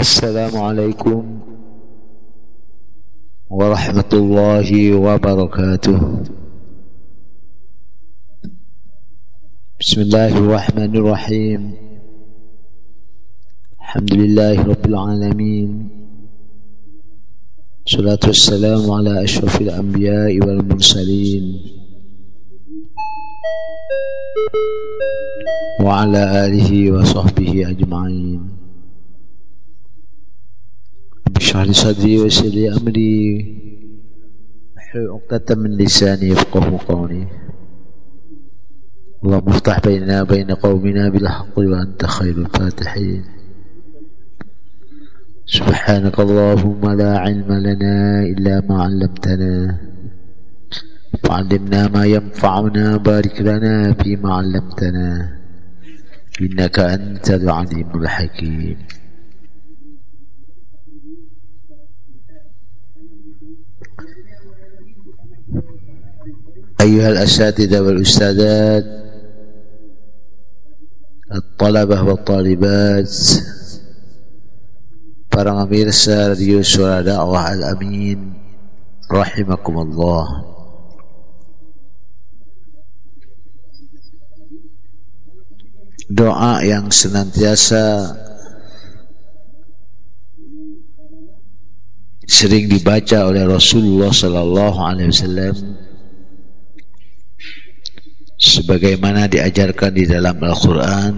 السلام عليكم ورحمة الله وبركاته. بسم الله الرحمن الرحيم. الحمد لله رب العالمين. الصلاة والسلام على أشرف الأنبياء والمرسلين. وعلى آله وصحبه أجمعين. اشرح لي صدري ويسر لي أمري. واحلل عقدة من لساني يفقه قولي. اللهم افتح بيننا وبين قومنا بالحق وأنت خير الفاتحين. سبحانك اللهم لا علم لنا إلا ما علمتنا. وعلمنا ما ينفعنا بارك لنا فيما علمتنا. إنك أنت العليم الحكيم. أيها الأساتذة والأستاذات الطلبة والطالبات para pemirsa radio suara dakwah al-amin rahimakumullah doa yang senantiasa sering dibaca oleh Rasulullah sallallahu alaihi wasallam sebagaimana diajarkan di dalam Al-Quran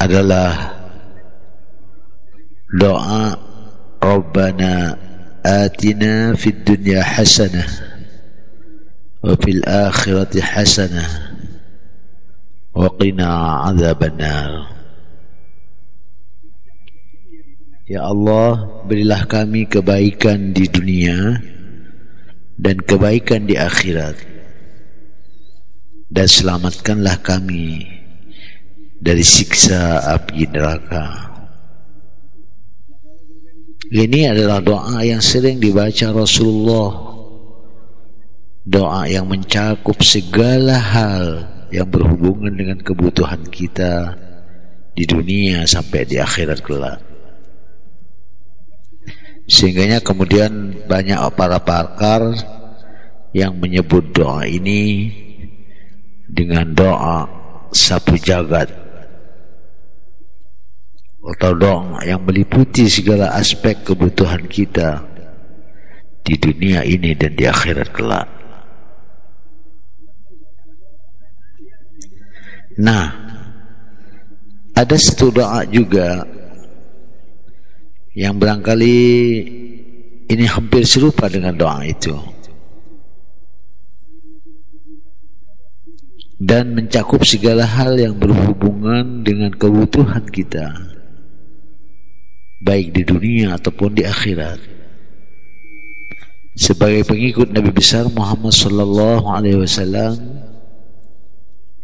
adalah doa Rabbana atina fid dunya hasanah wa fil akhirati hasanah wa qina azaban Ya Allah berilah kami kebaikan di dunia dan kebaikan di akhirat dan selamatkanlah kami dari siksa api neraka ini adalah doa yang sering dibaca Rasulullah doa yang mencakup segala hal yang berhubungan dengan kebutuhan kita di dunia sampai di akhirat kelak. Sehingganya kemudian banyak para pakar yang menyebut doa ini dengan doa sapu jagat atau doa yang meliputi segala aspek kebutuhan kita di dunia ini dan di akhirat kelak. Nah, ada satu doa juga yang barangkali ini hampir serupa dengan doa itu. Dan mencakup segala hal yang berhubungan dengan kebutuhan kita baik di dunia ataupun di akhirat. Sebagai pengikut Nabi besar Muhammad sallallahu alaihi wasallam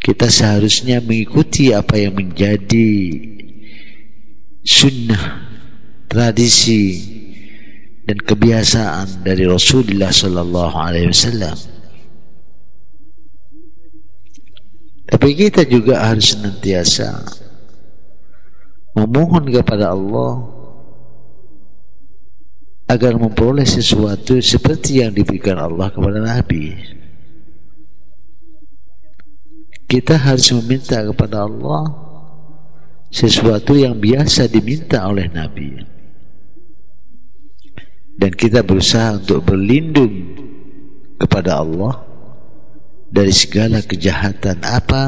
kita seharusnya mengikuti apa yang menjadi sunnah tradisi dan kebiasaan dari Rasulullah sallallahu alaihi wasallam tapi kita juga harus senantiasa memohon kepada Allah agar memperoleh sesuatu seperti yang diberikan Allah kepada Nabi. Kita harus meminta kepada Allah sesuatu yang biasa diminta oleh Nabi. Dan kita berusaha untuk berlindung kepada Allah dari segala kejahatan apa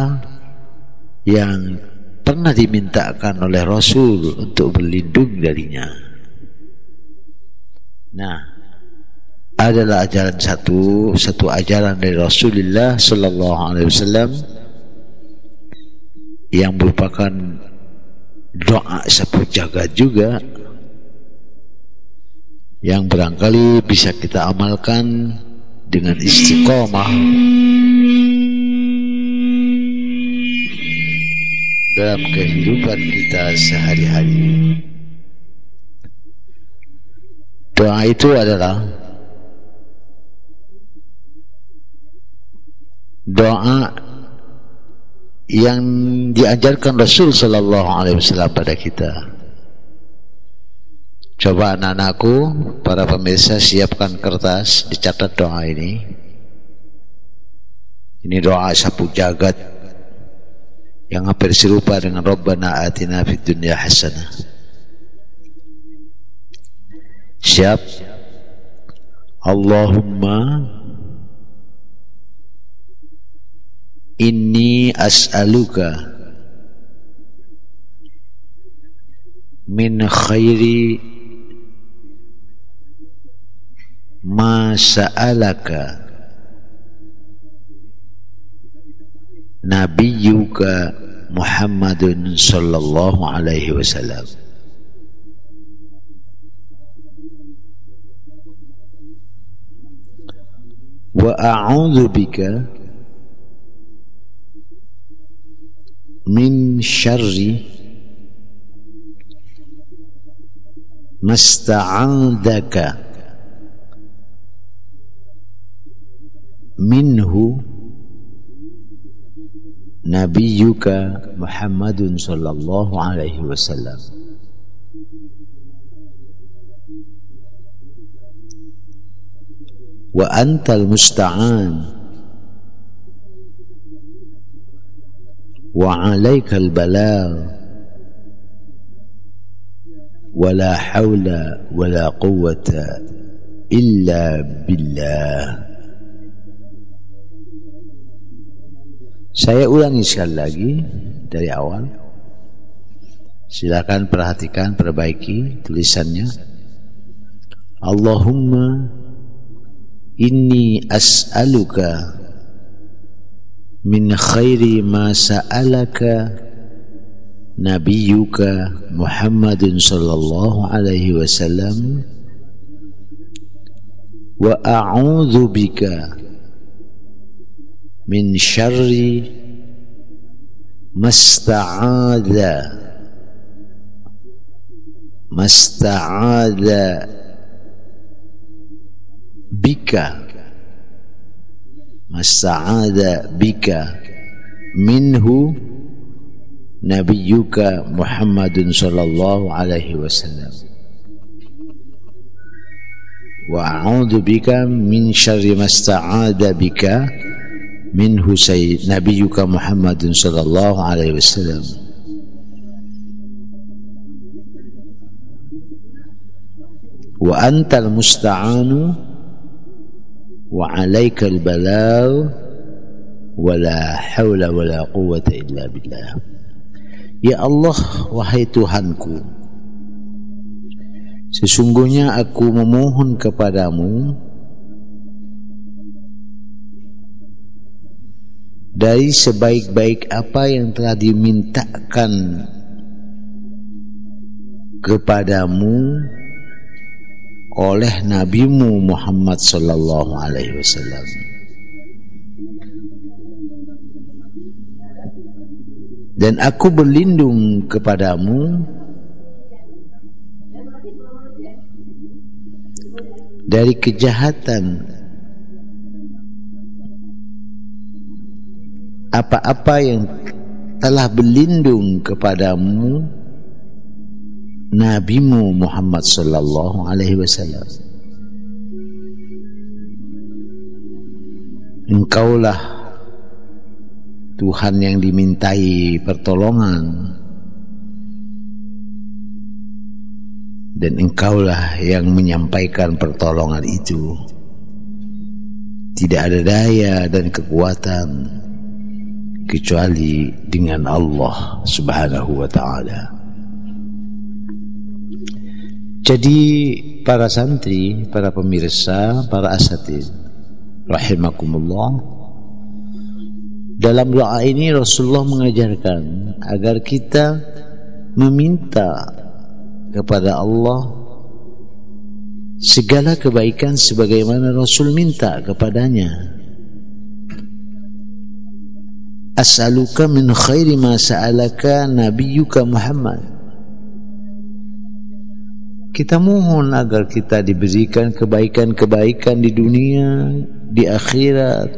yang pernah dimintakan oleh Rasul untuk berlindung darinya. Nah adalah ajaran satu satu ajaran dari Rasulullah sallallahu alaihi wasallam yang merupakan doa sapu jagat juga yang barangkali bisa kita amalkan dengan istiqomah dalam kehidupan kita sehari-hari doa itu adalah doa yang diajarkan Rasul sallallahu alaihi wasallam pada kita. Coba anak-anakku, para pemirsa siapkan kertas, dicatat doa ini. Ini doa sapu jagat yang hampir serupa dengan Rabbana atina fid dunya hasanah. Siap? Allahumma inni as'aluka min khairi ma sa'alaka nabiyyuka Muhammadun sallallahu alaihi wasallam wa a'udzu bika min syarri masta'adaka منه نبيك محمد صلى الله عليه وسلم. وأنت المستعان. وعليك البلاء ولا حول ولا قوة إلا بالله. Saya ulangi sekali lagi dari awal. Silakan perhatikan, perbaiki tulisannya. Allahumma inni as'aluka min khairi ma sa'alaka nabiyyuka Muhammadun sallallahu alaihi wasallam wa a'udzu bika min syarri masta'adha masta'adha bika masta'adha bika minhu nabiyyuka Muhammadun sallallahu alaihi wasallam wa a'udzu bika min syarri masta'adha bika min Husayn Nabiyyuka Muhammadin sallallahu alaihi wasallam wa antal Musta'anu wa 'alaikal balaa wa la haula wa quwwata illa billah. Ya allah wahai tuhanku sesungguhnya aku memohon kepadamu Dari sebaik-baik apa yang telah dimintakan Kepadamu oleh nabimu Muhammad sallallahu alaihi wasallam. Dan aku berlindung kepadamu dari kejahatan apa-apa yang telah berlindung kepadamu nabimu Muhammad sallallahu alaihi wasallam. Engkaulah Tuhan yang dimintai pertolongan. Dan engkaulah yang menyampaikan pertolongan itu. Tidak ada daya dan kekuatan kecuali dengan Allah Subhanahu wa taala jadi para santri, para pemirsa, para asatid rahimakumullah dalam doa ini Rasulullah mengajarkan agar kita meminta kepada Allah segala kebaikan sebagaimana Rasul minta kepadanya. As'aluka min khairi ma sa'alaka nabiyyuka Muhammad. Kita mohon agar kita diberikan kebaikan-kebaikan di dunia, di akhirat.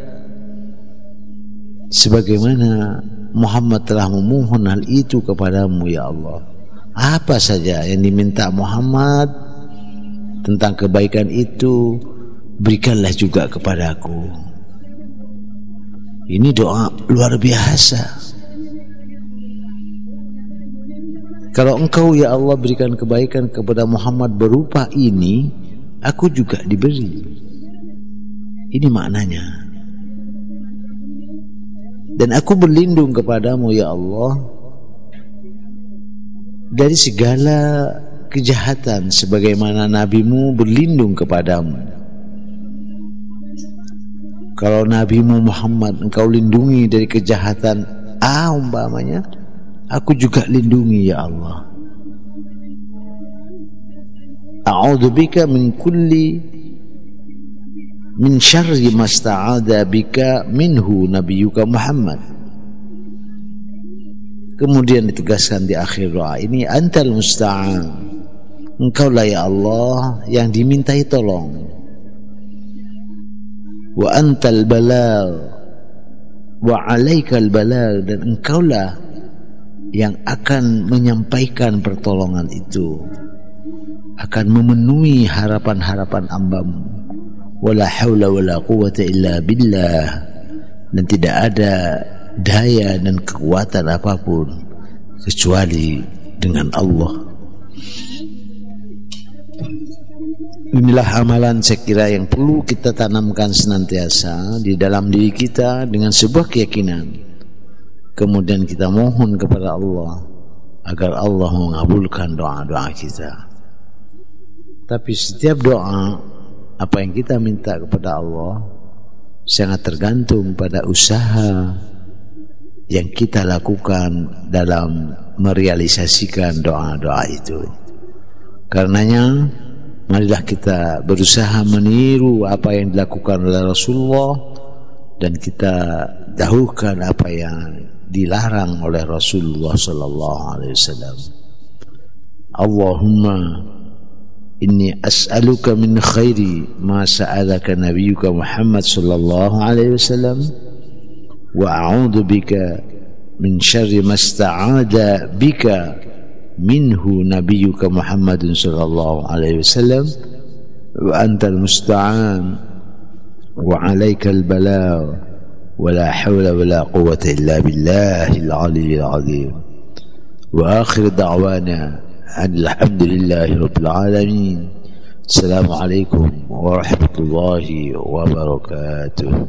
Sebagaimana Muhammad telah memohon hal itu kepadamu ya Allah. Apa saja yang diminta Muhammad tentang kebaikan itu berikanlah juga kepadaku ini doa luar biasa. Kalau engkau ya Allah berikan kebaikan kepada Muhammad berupa ini aku juga diberi. Ini maknanya. Dan aku berlindung kepadamu ya Allah dari segala kejahatan sebagaimana nabimu berlindung kepadamu kalau nabimu Muhammad engkau lindungi dari kejahatan A umpamanya aku juga lindungi ya Allah. A'udzubika min kulli min syarri masta'adha bika minhu nabiyuka Muhammad. Kemudian ditegaskan di akhir doa ini antal musta'an. Engkau lah ya Allah yang dimintai tolong wa antal balal. Wa alaikal balal. Dan engkau lah yang akan menyampaikan pertolongan itu. Akan memenuhi harapan-harapan ambamu wala haula wala quwata illa billah. Dan tidak ada daya dan kekuatan apapun kecuali dengan Allah inilah amalan saya kira yang perlu kita tanamkan senantiasa di dalam diri kita dengan sebuah keyakinan kemudian kita mohon kepada Allah agar Allah mengabulkan doa-doa kita tapi setiap doa apa yang kita minta kepada Allah sangat tergantung pada usaha yang kita lakukan dalam merealisasikan doa-doa itu. Karenanya Marilah kita berusaha meniru apa yang dilakukan oleh Rasulullah dan kita jauhkan apa yang dilarang oleh Rasulullah sallallahu alaihi wasallam. Allahumma inni as'aluka min khairi ma sa'alaka nabiyyuka Muhammad sallallahu alaihi wasallam wa a'udzu bika min syarri ma sta'ada bika منه نبيك محمد صلى الله عليه وسلم وأنت المستعان وعليك البلاغ ولا حول ولا قوة إلا بالله العلي العظيم. وآخر دعوانا الحمد لله رب العالمين. السلام عليكم ورحمة الله وبركاته.